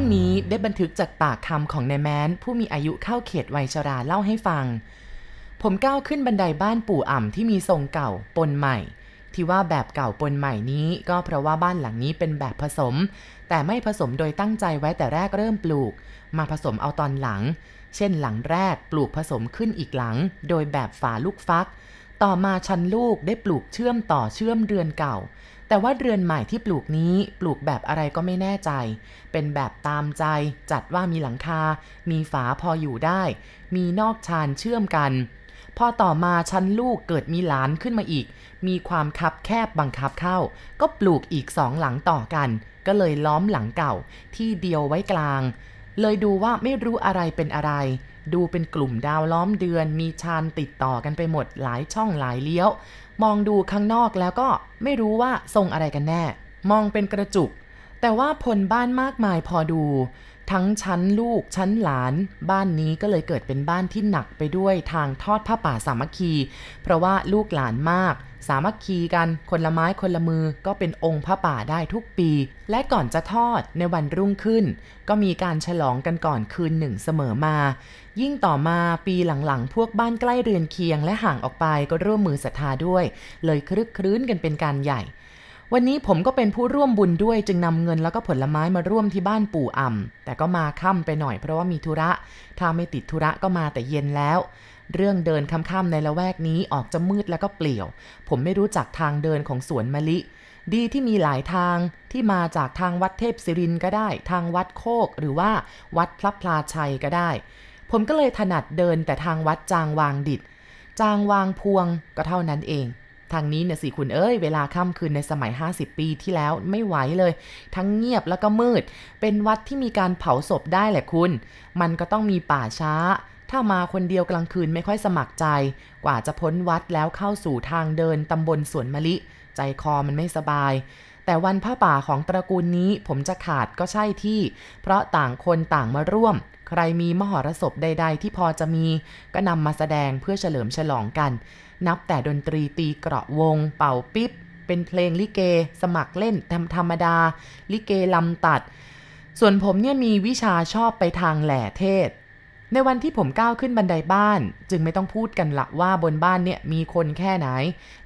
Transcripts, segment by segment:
รื่องนี้ได้บันทึกจากปากคำของนายแมนผู้มีอายุเข้าเขตวัยชราเล่าให้ฟัง ผมก้าวขึ้นบันไดบ้านปู่อ่ำที่มีทรงเก่าปนใหม่ ที่ว่าแบบเก่าปนใหม่นี้ ก็เพราะว่าบ้านหลังนี้เป็นแบบผสม แต่ไม่ผสมโดยตั้งใจไว้แต่แรกเริ่มปลูก มาผสมเอาตอนหลัง เช่นหลังแรกปลูกผสมขึ้นอีกหลัง โดยแบบฝาลูกฟัก ต่อมาชั้นลูกได้ปลูกเชื่อมต่อเชื่อมเรือนเก่า แต่ว่าเรือนใหม่ที่ปลูกนี้ปลูกแบบอะไรก็ไม่แน่ใจ เป็นแบบตามใจ จัดว่ามีหลังคา มีฝาพออยู่ได้ มีนอกชานเชื่อมกัน พอต่อมาชั้นลูกเกิดมีหลานขึ้นมาอีก มีความคับแคบบังคับเข้า ก็ปลูกอีกสองหลังต่อกัน ก็เลยล้อมหลังเก่าที่เดียวไว้กลาง เลยดูว่าไม่รู้อะไรเป็นอะไร ดูเป็นกลุ่มดาวล้อมเดือน มีชานติดต่อกันไปหมดหลายช่องหลายเลี้ยว มองดูข้างนอกแล้วก็ไม่รู้ว่าทรงอะไรกันแน่ มองเป็นกระจุก แต่ว่าพลบ้านมากมายพอดู ทั้งชั้นลูกชั้นหลาน บ้านนี้ก็เลยเกิดเป็นบ้านที่หนักไปด้วยทางทอดผ้าป่าสามัคคี เพราะว่าลูกหลานมาก สามัคคีกันคนละไม้คนละมือก็เป็นองค์ผ้าป่าได้ทุกปี และก่อนจะทอดในวันรุ่งขึ้น ก็มีการฉลองกันก่อนคืนหนึ่งเสมอมา ยิ่งต่อมาปีหลังๆ พวกบ้านใกล้เรือนเคียงและห่างออกไปก็ร่วมมือศรัทธาด้วย เลยครึกครื้นกันเป็นการใหญ่ วันนี้ผมก็เป็นผู้ร่วมบุญด้วยจึงนำเงินแล้วก็ผลไม้มาร่วมที่บ้านปู่อ่ำแต่ก็มาค่ำไปหน่อยเพราะว่ามีธุระ ถ้าไม่ติดธุระก็มาแต่เย็นแล้ว เรื่องเดินค่ำๆในละแวกนี้ออกจะมืดแล้วก็เปลี่ยว ผมไม่รู้จักทางเดินของสวนมะลิ ดีที่มีหลายทางที่มาจากทางวัดเทพศิรินก็ได้ ทางวัดโคกหรือว่าวัดพระพลาชัยก็ได้ ผมก็เลยถนัดเดินแต่ทางวัดจางวางดิดจางวางพวงก็เท่านั้นเอง ทางนี้เนี่ยสิคุณเอ้ย เวลาค่ำคืนในสมัย 50 ปีที่แล้วไม่ไหวเลย ทั้งเงียบแล้วก็มืด เป็นวัดที่มีการเผาศพได้แหละคุณ มันก็ต้องมีป่าช้า ถ้ามาคนเดียวกลางคืนไม่ค่อยสมัครใจ กว่าจะพ้นวัดแล้วเข้าสู่ทางเดินตำบลสวนมะลิ ใจคอมันไม่สบายแต่วันผ้าป่าของตระกูลนี้ผมจะขาดก็ใช่ที่ เพราะต่างคนต่างมาร่วม ใครมีมหรสพใด ๆ ที่พอจะมี ก็นำมาแสดงเพื่อเฉลิมฉลองกัน นับแต่ดนตรีตีเกราะวง เป่าปิ๊บ เป็นเพลงลิเก สมัครเล่นทำธรรมดา ลิเกลำตัด ส่วนผมเนี่ยมีวิชาชอบไปทางแหล่เทศ ในวันที่ผมก้าวขึ้นบันไดบ้าน จึงไม่ต้องพูดกันละว่าบนบ้านเนี่ยมีคนแค่ไหน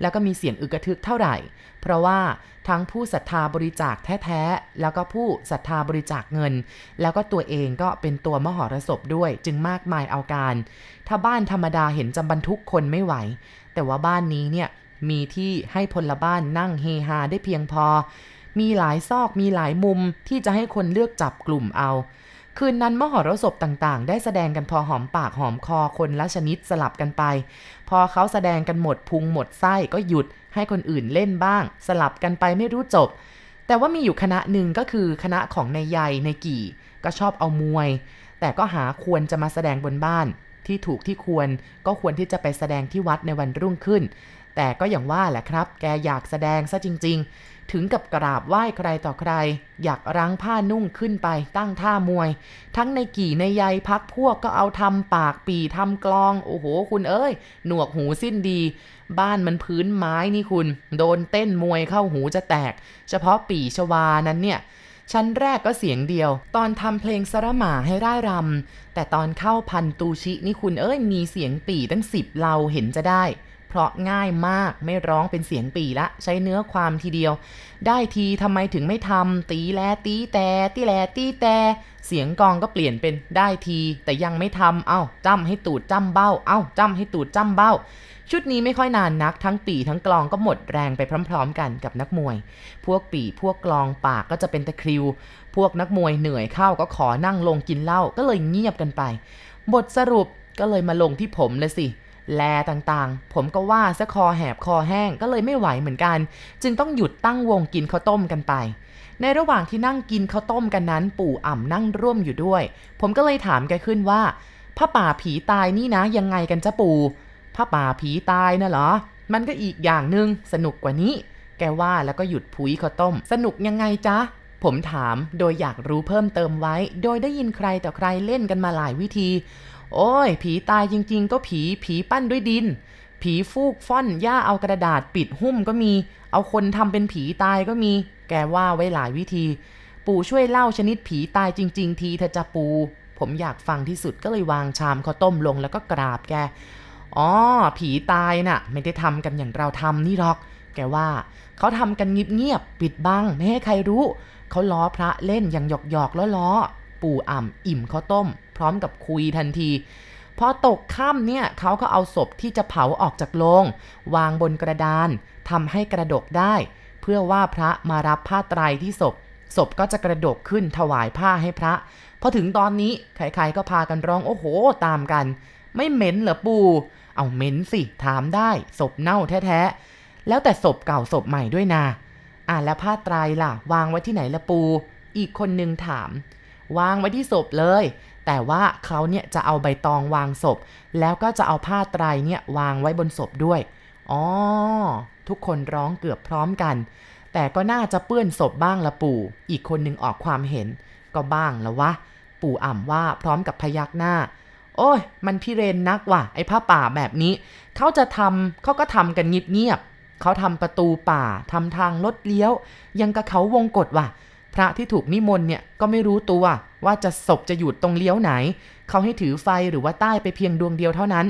แล้วก็มีเสียงอึกระทึกเท่าไหร่ เพราะว่าทั้งผู้ศรัทธาบริจาคแท้ๆ แล้วก็ผู้ศรัทธาบริจาคเงิน แล้วก็ตัวเองก็เป็นตัวมหรสพด้วย จึงมากมายเอาการ ถ้าบ้านธรรมดาเห็นจะบรรทุกคนไม่ไหว แต่ว่าบ้านนี้เนี่ยมีที่ให้พลบ้านนั่งเฮฮาได้เพียงพอ มีหลายซอกมีหลายมุมที่จะให้คนเลือกจับกลุ่มเอา คืนนั้นมหรสพต่างๆ ได้แสดงกันพอหอมปากหอมคอคนละชนิดสลับกันไป พอเขาแสดงกันหมดพุงหมดไส้ก็หยุดให้คนอื่นเล่นบ้าง สลับกันไปไม่รู้จบ แต่ว่ามีอยู่คณะหนึ่งก็คือคณะของนายใยในกี่ ก็ชอบเอามวย แต่ก็หาควรจะมาแสดงบนบ้าน ที่ถูกที่ควร ก็ควรที่จะไปแสดงที่วัดในวันรุ่งขึ้น แต่ก็อย่างว่าแหละครับ แกอยากแสดงซะจริง ๆ ถึงกับกราบไหว้ใครต่อใคร อยากรั้งผ้านุ่งขึ้นไปตั้งท่ามวย ทั้งในกี่ในใยพักพวกก็เอาทำปากปีทำกลอง โอ้โห คุณเอ้ย หนวกหูสิ้นดี บ้านมันพื้นไม้นี่คุณ โดนเต้นมวยเข้าหูจะแตก เฉพาะปีชวานั้นเนี่ย ชั้นแรกก็เสียงเดียว ตอนทำเพลงสระหมาให้ร่ายรำแต่ตอนเข้าพันตูชินี่คุณเอ้ยมีเสียงปีตั้งสิบเราเห็นจะได้ เพราะง่ายมากไม่ร้องเป็นเสียงปีละใช้เนื้อความทีเดียว ได้ทีทำไมถึงไม่ทำตีแลตีแต่ตีแลตีแต่เสียงกองก็เปลี่ยนเป็นได้ที แต่ยังไม่ทำเอ้าจ้ำให้ตูดจ้ำเบ้า เอ้าจ้ำให้ตูดจ้ำเบ้า ชุดนี้ไม่ค่อยนานนักทั้งปีทั้งกลองก็หมดแรงไปพร้อม ๆ กันกับนักมวย พวกปีพวกกลองปากก็จะเป็นตะคริว พวกนักมวยเหนื่อยเข้าก็ขอนั่งลงกินเหล้าก็เลยเงียบกันไป บทสรุปก็เลยมาลงที่ผมเลยสิ แลต่างๆ ผมก็ว่าซะคอแหบคอแห้งก็เลยไม่ไหวเหมือนกัน จึงต้องหยุดตั้งวงกินข้าวต้มกันไป ในระหว่างที่นั่งกินข้าวต้มกันนั้น ปู่อ่ำนั่งร่วมอยู่ด้วย ผมก็เลยถามแกขึ้นว่าพระป่าผีตายนี่นะยังไงกันจ้าปู่พระป่าผีตายนะเหรอ มันก็อีกอย่างหนึ่งสนุกกว่านี้ แกว่าแล้วก็หยุดผุยข้าวต้ม สนุกยังไงจ๊ะผมถามโดยอยากรู้เพิ่มเติมไว้ โดยได้ยินใครต่อใครเล่นกันมาหลายวิธี โอ้ย ผีตายจริง ๆ ก็ผีผีปั้นด้วยดิน ผีฟูกฟ่อนหญ้าเอากระดาษปิดหุ้มก็มี เอาคนทำเป็นผีตายก็มี แกว่าไว้หลายวิธี ปู่ช่วยเล่าชนิดผีตายจริง ๆ ทีเธอจะปู ผมอยากฟังที่สุดก็เลยวางชามข้าวต้มลงแล้วก็กราบแกอ๋อผีตายน่ะ ไม่ได้ทำกันอย่างเราทำนี่หรอก แกว่า เขาทำกันเงียบๆปิดบังไม่ให้ใครรู้ เขาล้อพระเล่นอย่างหยอกๆล้อล้อ ปู่อ่ำอิ่มข้าวต้ม พร้อมกับคุยทันทีพอตกค่ำเนี่ยเขาก็เอาศพที่จะเผาออกจากโลง วางบนกระดานทำให้กระดกได้ เพื่อว่าพระมารับผ้าไตรที่ศพ ศพก็จะกระดกขึ้นถวายผ้าให้พระพอถึงตอนนี้ใครๆก็พากันร้องโอ้โห ตามกัน ไม่เหม็นเหรอปู่เอาเหม็นสิถามได้ ศพเน่าแท้ๆแล้วแต่ศพเก่าศพใหม่ด้วยนะอ่าแล้วผ้าไตรล่ะ วางไว้ที่ไหนละปู อีกคนนึงถาม วางไว้ที่ศพเลย แต่ว่าเขาเนี่ยจะเอาใบตองวางศพ แล้วก็จะเอาผ้าไตรเนี่ยวางไว้บนศพด้วยอ๋อทุกคนร้องเกือบพร้อมกัน แต่ก็น่าจะเปื้อนศพบ้างละปู่ อีกคนหนึ่งออกความเห็น ก็บ้างแล้ววะ ปู่อ่ำว่าพร้อมกับพยักหน้า โอ้ย มันพิเรนนักว่ะ ไอ้ผ้าป่าแบบนี้ เขาจะทำเขาก็ทำกันเงียบๆเขาทำประตูป่าทำทางลดเลี้ยว ยังกับเขาวงกฏว่ะ พระที่ถูกนิมนต์เนี่ยก็ไม่รู้ตัวว่าจะศพจะอยู่ตรงเลี้ยวไหน เขาให้ถือไฟหรือว่าใต้ไปเพียงดวงเดียวเท่านั้น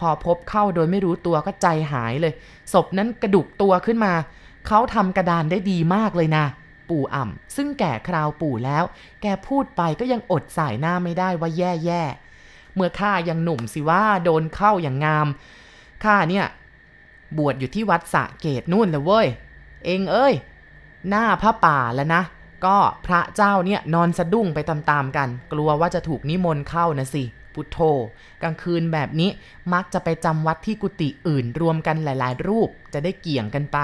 พอพบเข้าโดยไม่รู้ตัวก็ใจหายเลย ศพนั้นกระดุกตัวขึ้นมา เขาทำกระดานได้ดีมากเลยนะปู่อ่ำซึ่งแก่คราวปู่แล้ว แกพูดไปก็ยังอดสายหน้าไม่ได้ว่าแย่แย่เมื่อข้ายังหนุ่มสิว่าโดนเข้าอย่างงามข้าเนี่ย บวชอยู่ที่วัดสะเกตนู่นเลยเว้ย เองเอ้ย หน้าพระป่าแล้วนะ ก็พระเจ้าเนี่ยนอนสะดุ้งไปตามๆกัน กลัวว่าจะถูกนิมนต์เข้านะสิ พุทโธ กลางคืนแบบนี้มักจะไปจำวัดที่กุฏิอื่นรวมกันหลาย ๆ รูปจะได้เกี่ยงกันไป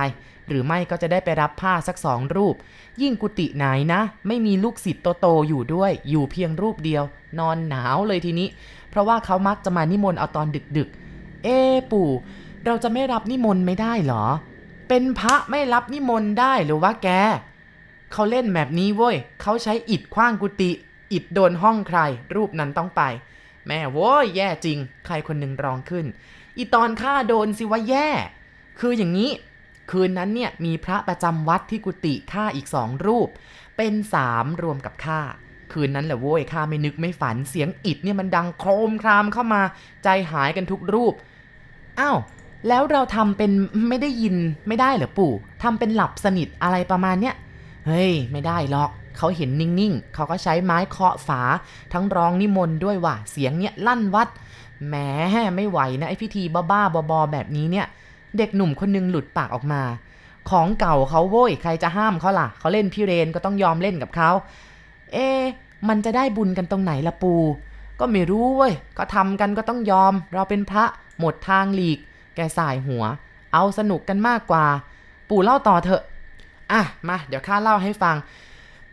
หรือไม่ก็จะได้ไปรับผ้าสักสองรูป ยิ่งกุฏิไหนนะ ไม่มีลูกศิษย์โตๆอยู่ด้วย อยู่เพียงรูปเดียว นอนหนาวเลยทีนี้ เพราะว่าเขามักจะมานิมนต์เอาตอนดึกๆ เอ๊ปู่ เราจะไม่รับนิมนต์ไม่ได้เหรอ เป็นพระไม่รับนิมนต์ได้หรือว่าแก เขาเล่นแบบนี้เว้ยเขาใช้อิดคว้างกุฏิอิดโดนห้องใคร รูปนั้นต้องไป แม่โว้ยแย่จริง ใครคนหนึ่งร้องขึ้น อีตอนข้าโดนสิว่าแย่ คืออย่างนี้ คืนนั้นเนี่ยมีพระประจำวัดที่กุฏิข้าอีกสองรูป เป็นสามรวมกับข้าคืนนั้นแหละโว้ยข้าไม่นึกไม่ฝันเสียงอิดเนี่ยมันดังโครมครามเข้ามา ใจหายกันทุกรูปอ้าวแล้วเราทำเป็นไม่ได้ยินไม่ได้เหรอปู่ทำเป็นหลับสนิทอะไรประมาณเนี้ย เฮ้ย ไม่ได้หรอก เขาเห็นนิ่งๆ เขาก็ใช้ไม้เคาะฝา ทั้งร้องนิมนต์ด้วยว่ะ เสียงเนี้ยลั่นวัด แหมไม่ไหวนะไอพิธีบ้าๆบอๆแบบนี้เนี่ย เด็กหนุ่มคนนึงหลุดปากออกมา ของเก่าเขาโว้ย ใครจะห้ามเขาล่ะ เขาเล่นพี่เรนก็ต้องยอมเล่นกับเขา เอ๊ะมันจะได้บุญกันตรงไหนละปู ก็ไม่รู้เว้ย ก็ทำกันก็ต้องยอม เราเป็นพระหมดทางหลีก แกสายหัว เอาสนุกกันมากกว่า ปู่เล่าต่อเถอะ อะมาเดี๋ยวข้าเล่าให้ฟัง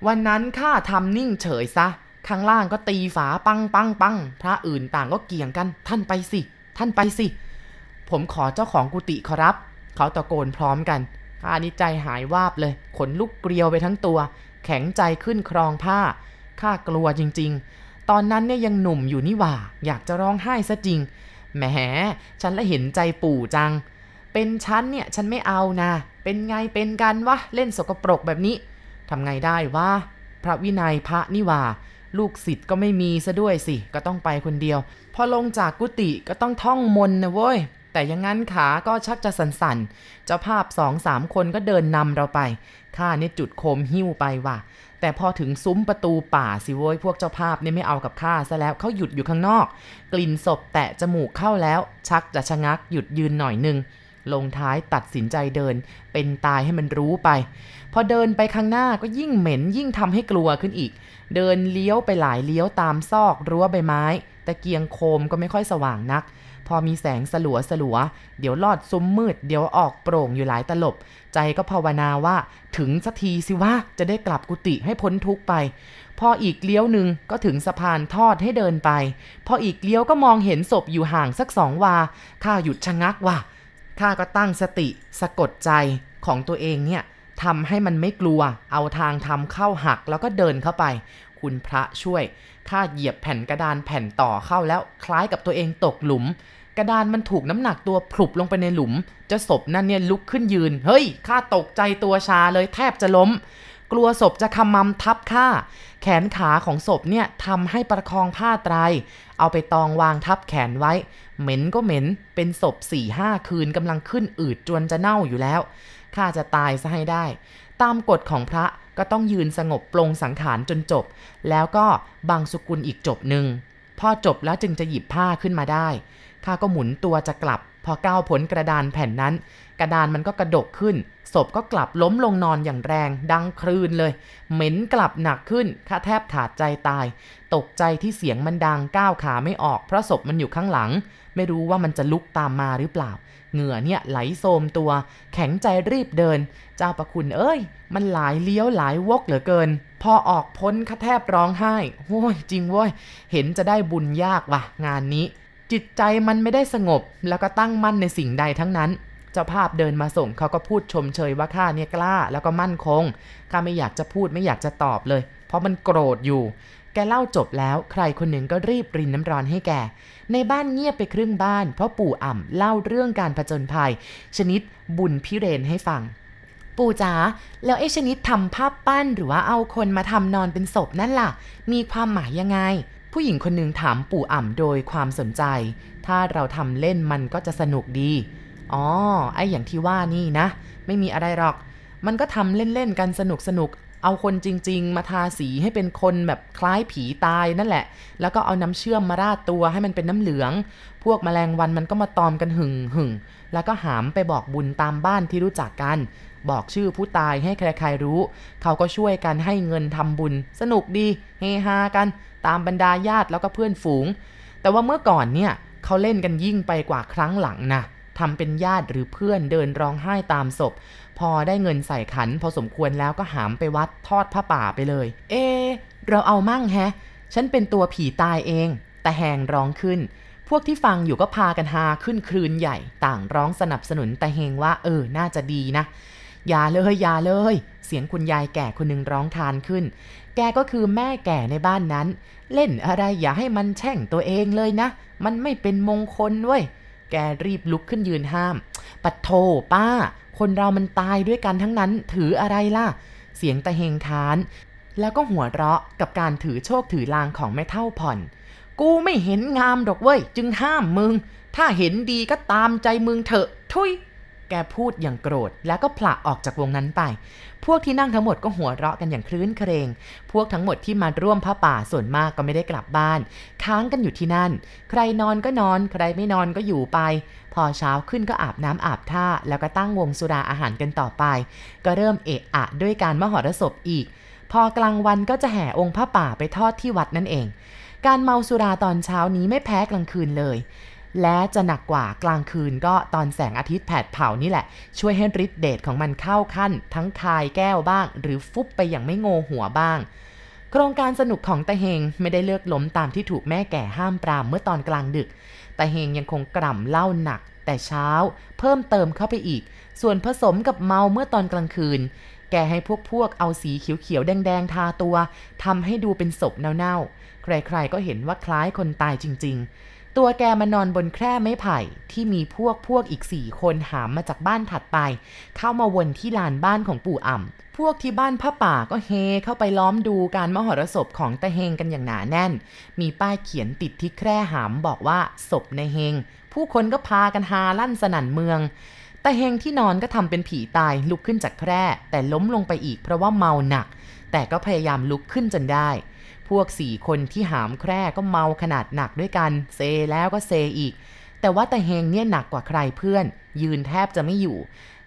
วันนั้นข้าทำนิ่งเฉยซะ ข้างล่างก็ตีฝาปังปังปังพระอื่นต่างก็เกี่ยงกัน ท่านไปสิ ท่านไปสิ ผมขอเจ้าของกุฏิขอรับ เขาตะโกนพร้อมกันข้านี่ใจหายวาบเลย ขนลุกเกลียวไปทั้งตัว แข็งใจขึ้นครองผ้า ข้ากลัวจริง ๆ ตอนนั้นเนี่ยยังหนุ่มอยู่นี่หว่า อยากจะร้องไห้ซะจริง แหม ฉันละเห็นใจปู่จัง เป็นฉันเนี่ย ฉันไม่เอานะ เป็นไงเป็นกันวะ เล่นสกปรกแบบนี้ทำไงได้วะพระวินัยพระนี่หว่า ลูกศิษย์ก็ไม่มีซะด้วยสิ ก็ต้องไปคนเดียว พอลงจากกุฏิก็ต้องท่องมนนะเว้ย แต่ยังงั้นขาก็ชักจะสั่นๆ เจ้าภาพสองสามคนก็เดินนำเราไป ข้าเนี่ยจุดโคมหิ้วไปว่ะ แต่พอถึงซุ้มประตูป่าสิโว้ย พวกเจ้าภาพเนี่ยไม่เอากับข้าซะแล้วเขาหยุดอยู่ข้างนอก กลิ่นศพแตะจมูกเข้าแล้ว ชักจะชะงักหยุดยืนหน่อยนึง ลงท้ายตัดสินใจเดิน เป็นตายให้มันรู้ไป พอเดินไปข้างหน้าก็ยิ่งเหม็นยิ่งทำให้กลัวขึ้นอีก เดินเลี้ยวไปหลายเลี้ยวตามซอกรั้วใบไม้ ตะเกียงโคมก็ไม่ค่อยสว่างนัก พอมีแสงสลัวสลัว เดี๋ยวลอดซุ้มมืด เดี๋ยวออกโปร่งอยู่หลายตลบ ใจก็ภาวนาว่าถึงสักทีสิว่าจะได้กลับกุฏิให้พ้นทุกไปพออีกเลี้ยวหนึ่งก็ถึงสะพานทอดให้เดินไป พออีกเลี้ยวก็มองเห็นศพอยู่ห่างสักสองวา ข้าหยุดชะงักว่ะ ข้าก็ตั้งสติสะกดใจของตัวเองเนี่ยทำให้มันไม่กลัว เอาทางทำเข้าหักแล้วก็เดินเข้าไป คุณพระช่วย ข้าเหยียบแผ่นกระดานแผ่นต่อเข้าแล้วคล้ายกับตัวเองตกหลุม กระดานมันถูกน้ำหนักตัวผลุบลงไปในหลุม จะศพนั่นเนี่ยลุกขึ้นยืน เฮ้ย ข้าตกใจตัวชาเลยแทบจะล้ม กลัวศพจะขมำทับข้าแขนขาของศพเนี่ยทำให้ประคองผ้าไตร เอาไปตองวางทับแขนไว้ เหม็นก็เหม็น เป็นศพสี่ห้าคืนกำลังขึ้นอืดจวนจะเน่าอยู่แล้ว ข้าจะตายซะให้ได้ ตามกฎของพระก็ต้องยืนสงบปลงสังขารจนจบ แล้วก็บางสุกุลอีกจบหนึ่ง พอจบแล้วจึงจะหยิบผ้าขึ้นมาได้ ข้าก็หมุนตัวจะกลับ พอก้าวผลกระดานแผ่นนั้น กระดานมันก็กระดกขึ้น ศพก็กลับล้มลงนอนอย่างแรง ดังคลื่นเลย เหม็นกลับหนักขึ้นข้าแทบขาดใจตาย ตกใจที่เสียงมันดังก้าวขาไม่ออกเพราะศพมันอยู่ข้างหลัง ไม่รู้ว่ามันจะลุกตามมาหรือเปล่า เหงื่อเนี่ยไหลโซมตัว แข็งใจรีบเดิน เจ้าประคุณเอ้ย มันหลายเลี้ยวหลายวกเหลือเกิน พอออกพ้นข้าแทบร้องไห้โว้ยจริงเว้ยเห็นจะได้บุญยากว่ะ งานนี้จิตใจมันไม่ได้สงบแล้วก็ตั้งมั่นในสิ่งใดทั้งนั้น เจ้าภาพเดินมาส่งเขาก็พูดชมเชยว่าข้าเนี่ยกล้า แล้วก็มั่นคงข้าไม่อยากจะพูดไม่อยากจะตอบเลย เพราะมันโกรธอยู่ แกเล่าจบแล้วใครคนหนึ่งก็รีบรินน้ำร้อนให้แก ในบ้านเงียบไปครึ่งบ้าน เพราะปู่อ่ำเล่าเรื่องการผจญภัย ชนิดบุญพิเรนให้ฟังปู่จ๋าแล้วไอ้ชนิดทำภาพปั้นหรือว่าเอาคนมาทำนอนเป็นศพนั่นล่ะ มีความหมายยังไง ผู้หญิงคนหนึ่งถามปู่อ่ำโดยความสนใจ ถ้าเราทำเล่นมันก็จะสนุกดี อ๋อ ไออย่างที่ว่านี่นะ ไม่มีอะไรหรอก มันก็ทำเล่นๆกันสนุกสนุก เอาคนจริง ๆ มาทาสีให้เป็นคนแบบคล้ายผีตายนั่นแหละ แล้วก็เอาน้ำเชื่อมมาราดตัวให้มันเป็นน้ำเหลือง พวกมแมลงวันมันก็มาตอมกันหึ่งหึ่งแล้วก็หามไปบอกบุญตามบ้านที่รู้จักกัน บอกชื่อผู้ตายให้ใครๆรู้ เขาก็ช่วยกันให้เงินทำบุญ สนุกดีเฮฮากัน ตามบรรดาญาติแล้วก็เพื่อนฝูง แต่ว่าเมื่อก่อนเนี่ยเขาเล่นกันยิ่งไปกว่าครั้งหลังนะ ทำเป็นญาติหรือเพื่อนเดินร้องไห้ตามศพ พอได้เงินใส่ขัน พอสมควรแล้วก็หามไปวัดทอดผ้าป่าไปเลย เอ เราเอามั่งแฮะ ฉันเป็นตัวผีตายเอง แต่แหงร้องขึ้น พวกที่ฟังอยู่ก็พากันฮาขึ้นคลืนใหญ่ ต่างร้องสนับสนุนแต่เฮงว่าเออ น่าจะดีนะอย่าเลยอย่าเลย เสียงคุณยายแก่คนหนึ่งร้องทานขึ้น แกก็คือแม่แก่ในบ้านนั้น เล่นอะไรอย่าให้มันแช่งตัวเองเลยนะ มันไม่เป็นมงคลเว้ย แกรีบลุกขึ้นยืนห้าม ปัดโทป้า คนเรามันตายด้วยกันทั้งนั้น ถืออะไรล่ะ เสียงตะเฮงคาน แล้วก็หัวเราะกับการถือโชคถือลางของแม่เท่าผ่อน กูไม่เห็นงามดอกเว้ย จึงห้ามมึง ถ้าเห็นดีก็ตามใจมึงเถอะ ทุย แกพูดอย่างโกรธ แล้วก็ผละออกจากวงนั้นไป พวกที่นั่งทั้งหมดก็หัวเราะกันอย่างคลื้นเครง พวกทั้งหมดที่มาร่วมผ้าป่าส่วนมากก็ไม่ได้กลับบ้าน ค้างกันอยู่ที่นั่น ใครนอนก็นอน ใครไม่นอนก็อยู่ไป พอเช้าขึ้นก็อาบน้ำอาบท่า แล้วก็ตั้งวงสุราอาหารกันต่อไป ก็เริ่มเอะอะด้วยการมหรสพอีก พอกลางวันก็จะแห่องค์ผ้าป่าไปทอดที่วัดนั่นเอง การเมาสุราตอนเช้านี้ไม่แพ้กลางคืนเลย และจะหนักกว่ากลางคืนก็ตอนแสงอาทิตย์แผดเผานี่แหละ ช่วยให้ฤทธิ์เดชของมันเข้าขั้น ทั้งคายแก้วบ้าง หรือฟุบไปอย่างไม่โงหัวบ้าง โครงการสนุกของตาเฮงไม่ได้เลือกล้มตามที่ถูกแม่แก่ห้ามปรามเมื่อตอนกลางดึกตาเฮงยังคงกล่ำเหล้าหนัก แต่เช้า เพิ่มเติมเข้าไปอีก ส่วนผสมกับเมาเมื่อตอนกลางคืน แกให้พวกพวกเอาสีเขียวๆแดงๆทาตัวทำให้ดูเป็นศพเน่าๆใครๆก็เห็นว่าคล้ายคนตายจริง ๆ ตัวแกมานอนบนแคร่ไม้ไผ่ที่มีพวกพวกอีกสี่คนหามมาจากบ้านถัดไป เข้ามาวนที่ลานบ้านของปู่อ่ำพวกที่บ้านผ้าป่าก็เฮเข้าไปล้อมดูการมหรสพของตาเฮงกันอย่างหนาแน่น มีป้ายเขียนติดที่แคร่หามบอกว่าศพในเฮง ผู้คนก็พากันฮาลั่นสนั่นเมืองตาเฮงที่นอนก็ทำเป็นผีตายลุกขึ้นจากแคร่แต่ล้มลงไปอีกเพราะว่าเมาหนัก แต่ก็พยายามลุกขึ้นจนได้ พวกสี่คนที่หามแคร่ก็เมาขนาดหนักด้วยกัน เซแล้วก็เซอีก แต่ว่าแต่เฮงเนี่ยหนักกว่าใครเพื่อน ยืนแทบจะไม่อยู่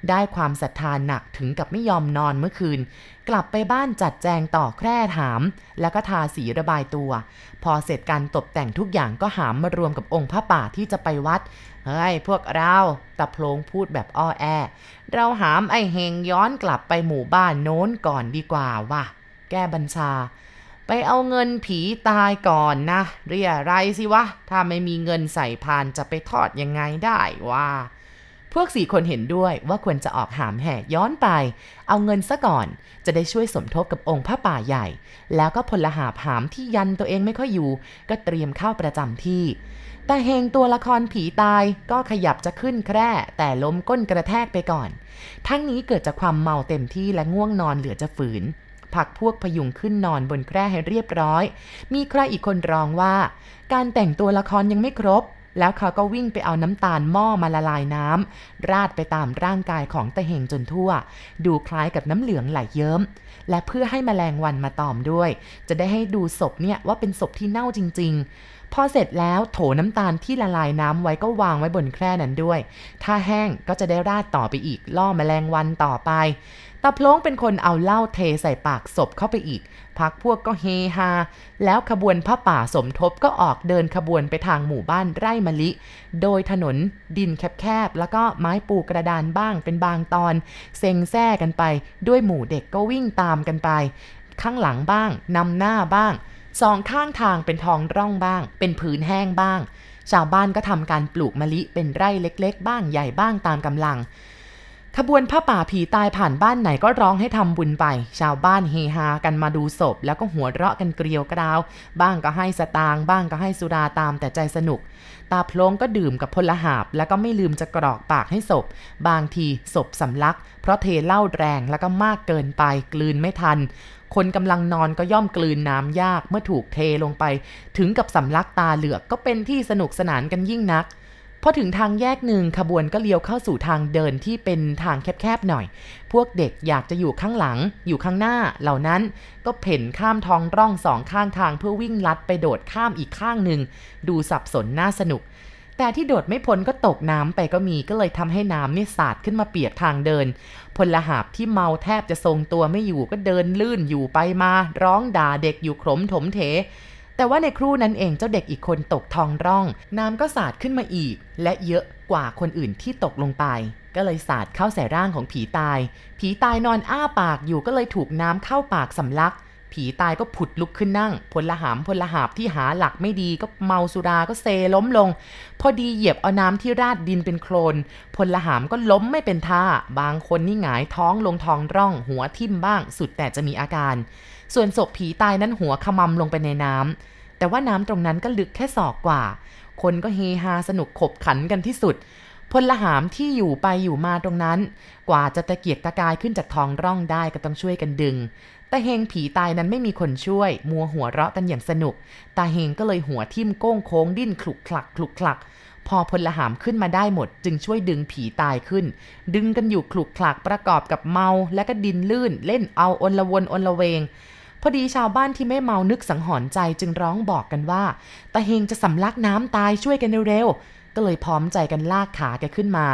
ได้ความศรัทธาหนักถึงกับไม่ยอมนอนเมื่อคืน กลับไปบ้านจัดแจงต่อแคร่ถาม แล้วก็ทาสีระบายตัว พอเสร็จการตกแต่งทุกอย่างก็หามมารวมกับองค์พระป่าที่จะไปวัด เฮ้ย พวกเราตะโพลงพูดแบบอ้อแอ เราหามไอเฮงย้อนกลับไปหมู่บ้านโน้นก่อนดีกว่าว่ะ แก้บัญชา ไปเอาเงินผีตายก่อนนะ เรียไรสิวะ ถ้าไม่มีเงินใส่พานจะไปทอดยังไงได้ว่า พวกสี่คนเห็นด้วยว่าควรจะออกหามแห่ย้อนไป เอาเงินซะก่อน จะได้ช่วยสมทบกับองค์พระป่าใหญ่ แล้วก็พลหาผามที่ยันตัวเองไม่ค่อยอยู่ ก็เตรียมเข้าประจำที่แต่เฮงตัวละครผีตายก็ขยับจะขึ้นแคร่แต่ล้มก้นกระแทกไปก่อน ทั้งนี้เกิดจากความเมาเต็มที่และง่วงนอนเหลือจะฝืน ผักพวกพยุงขึ้นนอนบนแคร่ให้เรียบร้อย มีใครอีกคนร้องว่า การแต่งตัวละครยังไม่ครบ แล้วเขาก็วิ่งไปเอาน้ำตาลหม้อมาละลายน้ำราดไปตามร่างกายของตะเฮงจนทั่ว ดูคล้ายกับน้ำเหลืองไหลเยิ้ม และเพื่อให้มแมลงวันมาตอมด้วย จะได้ให้ดูศพเนี่ยว่าเป็นศพที่เน่าจริง ๆพอเสร็จแล้วโถน้ำตาลที่ละลายน้ำไว้ก็วางไว้บนแคร่นั้นด้วย ถ้าแห้งก็จะได้ราดต่อไปอีกล่อมแมลงวันต่อไป ตาพลงเป็นคนเอาเหล้าเทใส่ปากศพเข้าไปอีก พักพวกก็เฮฮา แล้วขบวนผ้าป่าสมทบก็ออกเดินขบวนไปทางหมู่บ้านไร่มะลิ โดยถนนดินแคบๆ แล้วก็ไม้ปูกระดานบ้างเป็นบางตอน เซ็งแซ่กันไป ด้วยหมู่เด็กก็วิ่งตามกันไป ข้างหลังบ้าง นำหน้าบ้าง สองข้างทางเป็นทองร่องบ้าง เป็นผืนแห้งบ้าง ชาวบ้านก็ทำการปลูกมะลิเป็นไร่เล็ก ๆ บ้างใหญ่บ้างตามกำลัง ขบวนผ้าป่าผีตายผ่านบ้านไหนก็ร้องให้ทำบุญไป ชาวบ้านเฮฮากันมาดูศพ แล้วก็หัวเราะกันเกลียวกราว บ้างก็ให้สตางค์บ้างก็ให้สุราตามแต่ใจสนุก ตาพลงก็ดื่มกับพลหาบ แล้วก็ไม่ลืมจะกรอกปากให้ศพ บางทีศพสำลัก เพราะเทเหล้าแรงแล้วก็มากเกินไปกลืนไม่ทัน คนกำลังนอนก็ย่อมกลืนน้ำยากเมื่อถูกเทลงไป ถึงกับสำลักตาเหลือกก็เป็นที่สนุกสนานกันยิ่งนัก พอถึงทางแยกหนึ่งขบวนก็เลี้ยวเข้าสู่ทางเดินที่เป็นทางแคบๆหน่อย พวกเด็กอยากจะอยู่ข้างหลัง อยู่ข้างหน้าเหล่านั้นก็เพ่นข้ามท้องร่องสองข้างทางเพื่อวิ่งลัดไปโดดข้ามอีกข้างหนึ่งดูสับสนน่าสนุก แต่ที่โดดไม่พ้นก็ตกน้ำไปก็มีก็เลยทำให้น้ำนี่สาดขึ้นมาเปียกทางเดิน พลหาบที่เมาแทบจะทรงตัวไม่อยู่ก็เดินลื่นอยู่ไปมา ร้องด่าเด็กอยู่ขมถมเถ แต่ว่าในครู่นั้นเองเจ้าเด็กอีกคนตกทองร่อง น้ำก็สาดขึ้นมาอีก และเยอะกว่าคนอื่นที่ตกลงไป ก็เลยสาดเข้าใส่ร่างของผีตาย ผีตายนอนอ้าปากอยู่ก็เลยถูกน้ำเข้าปากสำลัก ผีตายก็ผุดลุกขึ้นนั่ง พลหามพลหาบที่หาหลักไม่ดีก็เมาสุราก็เซล้มลง พอดีเหยียบเอาน้ำที่ราดดินเป็นโคลน พลหามก็ล้มไม่เป็นท่า บางคนนี่หงายท้องลงท้องร่อง หัวทิ่มบ้าง สุดแต่จะมีอาการ ส่วนศพผีตายนั้นหัวขมำลงไปในน้ำ แต่ว่าน้ำตรงนั้นก็ลึกแค่ศอกกว่า คนก็เฮฮาสนุกขบขันกันที่สุด พลหามที่อยู่ไปอยู่มาตรงนั้น กว่าจะตะเกียกตะกายขึ้นจากท้องร่องได้ก็ต้องช่วยกันดึงตาเฮงผีตายนั้นไม่มีคนช่วย มัวหัวเราะกันอย่างสนุก ตาเฮงก็เลยหัวทิ่มโก้งโค้งดิ้นคลุกคลักคลุกคลัก พอพลหามขึ้นมาได้หมด จึงช่วยดึงผีตายขึ้น ดึงกันอยู่คลุกคลักประกอบกับเมาและก็ดินลื่น เล่นเอาอนละวนอนละเวง พอดีชาวบ้านที่ไม่เมานึกสังหรณ์ใจจึงร้องบอกกันว่าตาเฮงจะสำลักน้ำตายช่วยกันเร็วๆ ก็เลยพร้อมใจกันลากขาแกขึ้นมา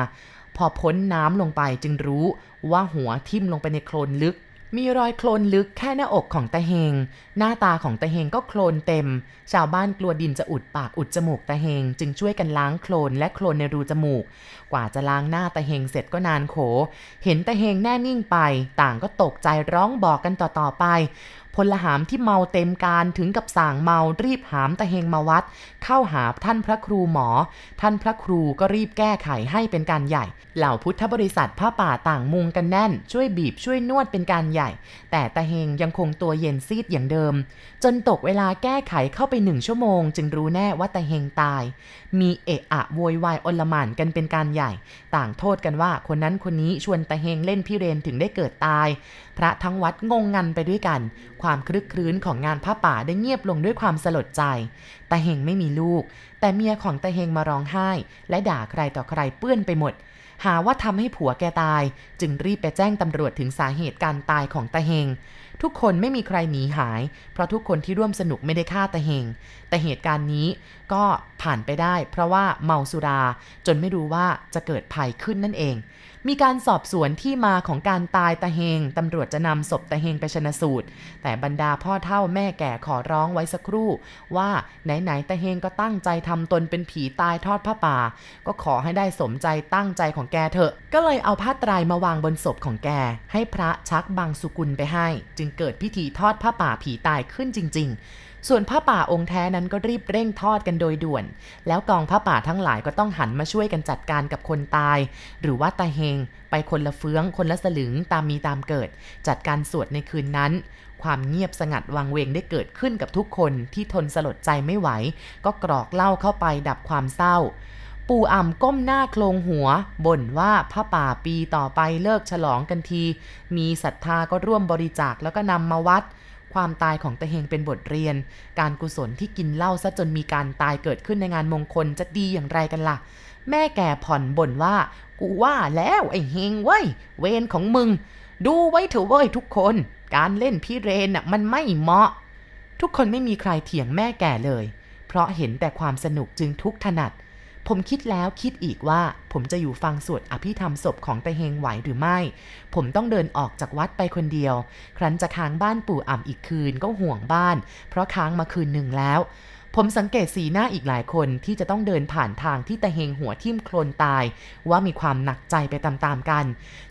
พอพ้นน้ำลงไปจึงรู้ว่าหัวทิ่มลงไปในโคลนลึก มีรอยโคลนลึกแค่หน้าอกของตะเฮง หน้าตาของตะเฮงก็โคลนเต็ม ชาวบ้านกลัวดินจะอุดปากอุดจมูกตะเฮง จึงช่วยกันล้างโคลนและโคลนในรูจมูก กว่าจะล้างหน้าตะเฮงเสร็จก็นานโข เห็นตะเฮงแน่นิ่งไป ต่างก็ตกใจร้องบอกกันต่อๆไป พลหามที่เมาเต็มการถึงกับสั่งเมารีบหามตะเฮงมาวัด เข้าหาท่านพระครูหมอ ท่านพระครูก็รีบแก้ไขให้เป็นการใหญ่ เหล่าพุทธบริษัทผ้าป่าต่างมุงกันแน่น ช่วยบีบช่วยนวดเป็นการใหญ่ แต่ตะเฮงยังคงตัวเย็นซีดอย่างเดิม จนตกเวลาแก้ไขเข้าไปหนึ่งชั่วโมง จึงรู้แน่ว่าตะเฮงตาย มีเอะอะโวยวายอลหม่านกันเป็นการใหญ่ ต่างโทษกันว่าคนนั้นคนนี้ชวนตะเฮงเล่นพิเรนถึงได้เกิดตาย พระทั้งวัดงงงันไปด้วยกัน ความคลึกครื้นของงานผ้าป่าได้เงียบลงด้วยความสลดใจตาเฮงไม่มีลูก แต่เมียของตาเฮงมาร้องไห้ และด่าใครต่อใครเปื้อนไปหมด หาว่าทำให้ผัวแกตาย จึงรีบไปแจ้งตำรวจถึงสาเหตุการตายของตาเฮง ทุกคนไม่มีใครหนีหาย เพราะทุกคนที่ร่วมสนุกไม่ได้ฆ่าตาเฮงแต่เหตุการณ์นี้ก็ผ่านไปได้ เพราะว่าเมาสุรา จนไม่รู้ว่าจะเกิดภัยขึ้นนั่นเอง มีการสอบสวนที่มาของการตายตะเฮงตำรวจจะนำศพตะเฮงไปชนะสูตร แต่บรรดาพ่อเท่าแม่แก่ขอร้องไว้สักครู่ ว่าไหนๆตะเฮงก็ตั้งใจทำตนเป็นผีตายทอดผ้าป่า ก็ขอให้ได้สมใจตั้งใจของแกเถอะ ก็เลยเอาผ้าไตรมาวางบนศพของแก ให้พระชักบางสุกุลไปให้ จึงเกิดพิธีทอดผ้าป่าผีตายขึ้นจริง ๆ ส่วนผ้าป่าองค์แท้นั้นก็รีบเร่งทอดกันโดยด่วน แล้วกองผ้าป่าทั้งหลายก็ต้องหันมาช่วยกันจัดการกับคนตาย หรือว่าตาเฮง ไปคนละเฟื้องคนละสลึงตามมีตามเกิด จัดการสวดในคืนนั้น ความเงียบสงัดวังเวงได้เกิดขึ้นกับทุกคนที่ทนสลดใจไม่ไหว ก็กรอกเหล้าเข้าไปดับความเศร้า ปู่อ่ำก้มหน้าโคลงหัว บ่นว่าพระป่าปีต่อไปเลิกฉลองกันที มีศรัทธาก็ร่วมบริจาคแล้วก็นำมาวัด ความตายของตะเฮงเป็นบทเรียน การกุศลที่กินเหล้าซะจนมีการตายเกิดขึ้นในงานมงคลจะดีอย่างไรกันล่ะ แม่แก่ผ่อนบ่นว่า กูว่าแล้วไอ้เฮงเว้ย เวรของมึง ดูไว้เถอะเว้ยทุกคน การเล่นพี่เรนน่ะมันไม่เหมาะ ทุกคนไม่มีใครเถียงแม่แก่เลย เพราะเห็นแต่ความสนุกจึงทุกถนัด ผมคิดแล้วคิดอีกว่า ผมจะอยู่ฟังสวดอภิธรรมศพของตาเฮงไหวหรือไม่ ผมต้องเดินออกจากวัดไปคนเดียว ครั้นจะค้างบ้านปู่อ่ำอีกคืนก็ห่วงบ้าน เพราะค้างมาคืนหนึ่งแล้ว ผมสังเกตสีหน้าอีกหลายคนที่จะต้องเดินผ่านทางที่ตาเฮงหัวทิ่มโคลนตาย ว่ามีความหนักใจไปตามๆกัน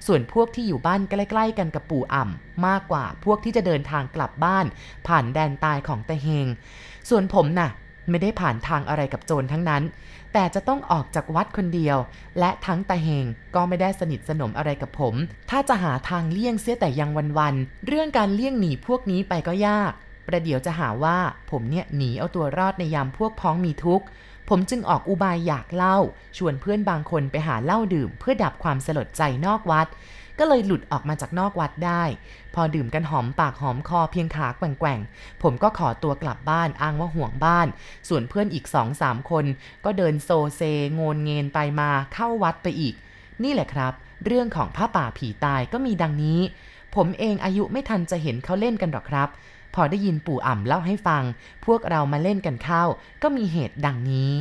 ส่วนพวกที่อยู่บ้านใกล้ๆกันกับปู่อ่ำมากกว่าพวกที่จะเดินทางกลับบ้าน ผ่านแดนตายของตาเฮง ส่วนผมน่ะไม่ได้ผ่านทางอะไรกับโจรทั้งนั้น แต่จะต้องออกจากวัดคนเดียว และทั้งตาเฮงก็ไม่ได้สนิทสนมอะไรกับผม ถ้าจะหาทางเลี่ยงเสียแต่ยังวันๆ เรื่องการเลี่ยงหนีพวกนี้ไปก็ยาก ประเดี๋ยวจะหาว่าผมเนี่ยหนีเอาตัวรอดในยามพวกพ้องมีทุกข์ผมจึงออกอุบายอยากเล่า ชวนเพื่อนบางคนไปหาเหล้าดื่ม เพื่อดับความสลดใจนอกวัด ก็เลยหลุดออกมาจากนอกวัดได้ พอดื่มกันหอมปากหอมคอเพียงขาแกว่งๆ ผมก็ขอตัวกลับบ้านอ้างว่าห่วงบ้าน ส่วนเพื่อนอีกสองสามคน ก็เดินโซเซงนเงนไปมาเข้าวัดไปอีก นี่แหละครับ เรื่องของผ้าป่าผีตายก็มีดังนี้ ผมเองอายุไม่ทันจะเห็นเขาเล่นกันหรอกครับ พอได้ยินปู่อ่ำเล่าให้ฟัง พวกเรามาเล่นกันเข้า ก็มีเหตุดังนี้